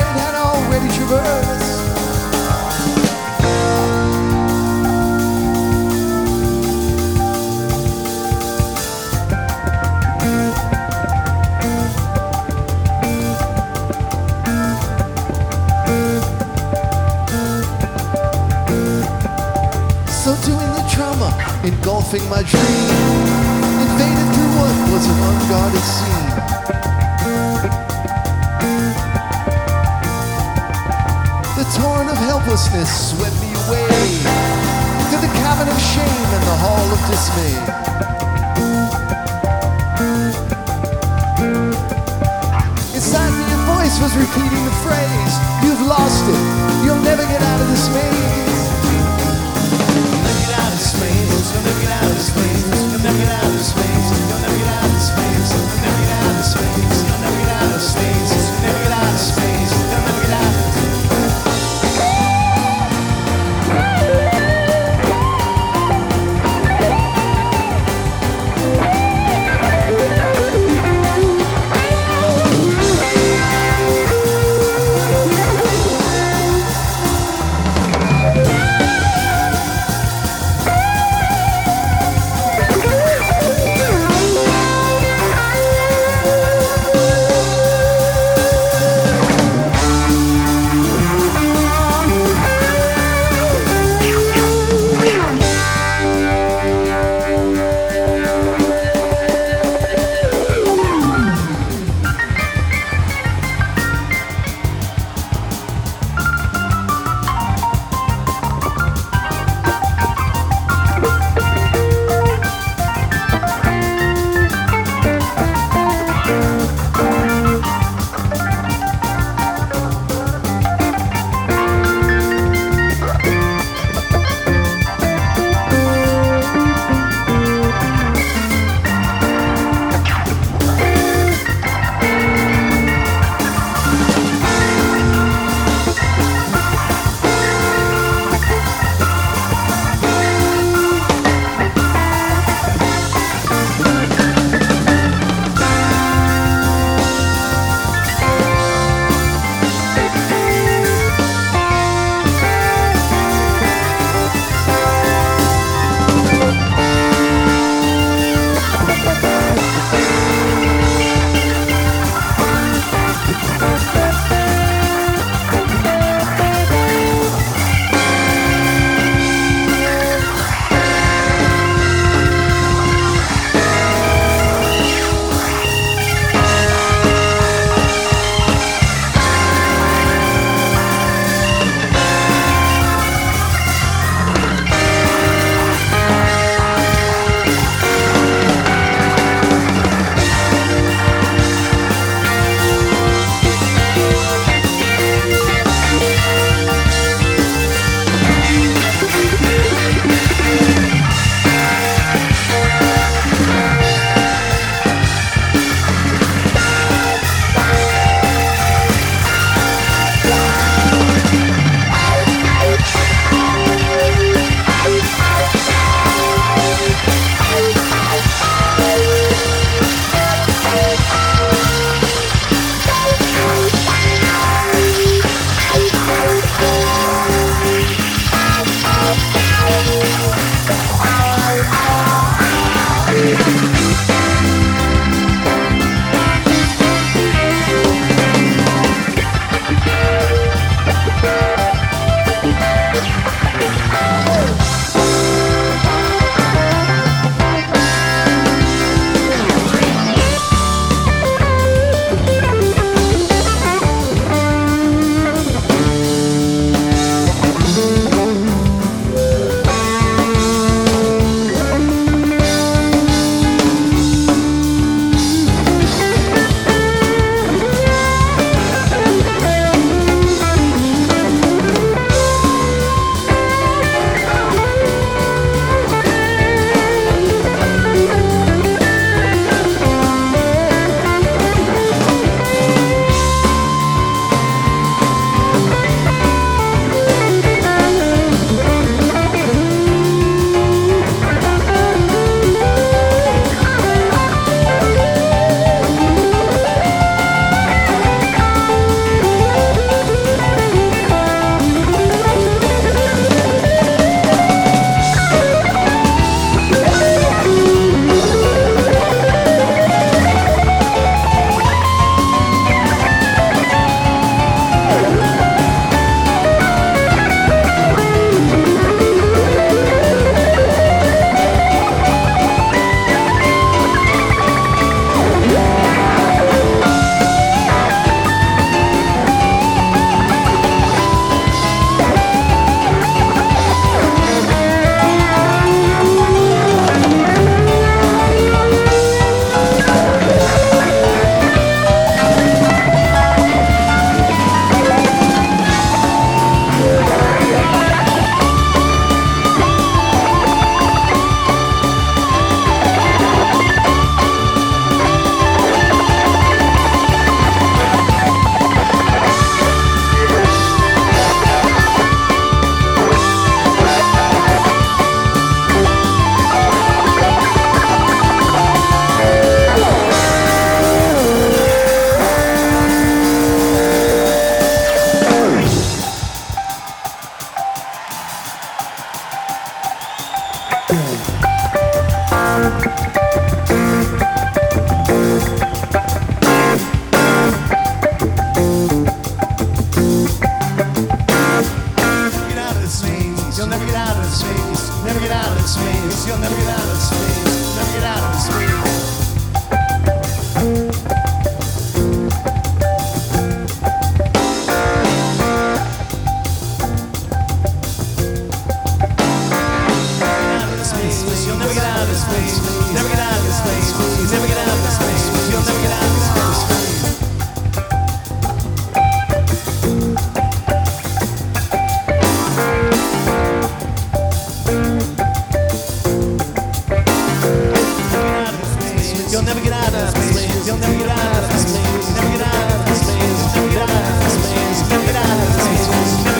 train had already traversed. So doing the trauma, engulfing my dream, invaded through what was an unguarded scene. helplessness swept me away to the cavern of shame and the hall of dismay. Inside me, a voice was repeating the phrase, You've lost it, you'll never get out of this maze. You'll never get out of this maze, you'll never get out of this maze, you'll never get out of this maze, you'll never get out of this maze, you'll never get out of this maze, you'll never get out of this maze. You'll never get out of space. Never get out of space. You'll never get out of space. Never get out of space. You'll never get out of space. Never get out of space. Never get out of space. You'll never get out of space. You'll never get out of this place. You'll never get out of this place. Never get out of this place. Never get out of this place. Never get out of this place.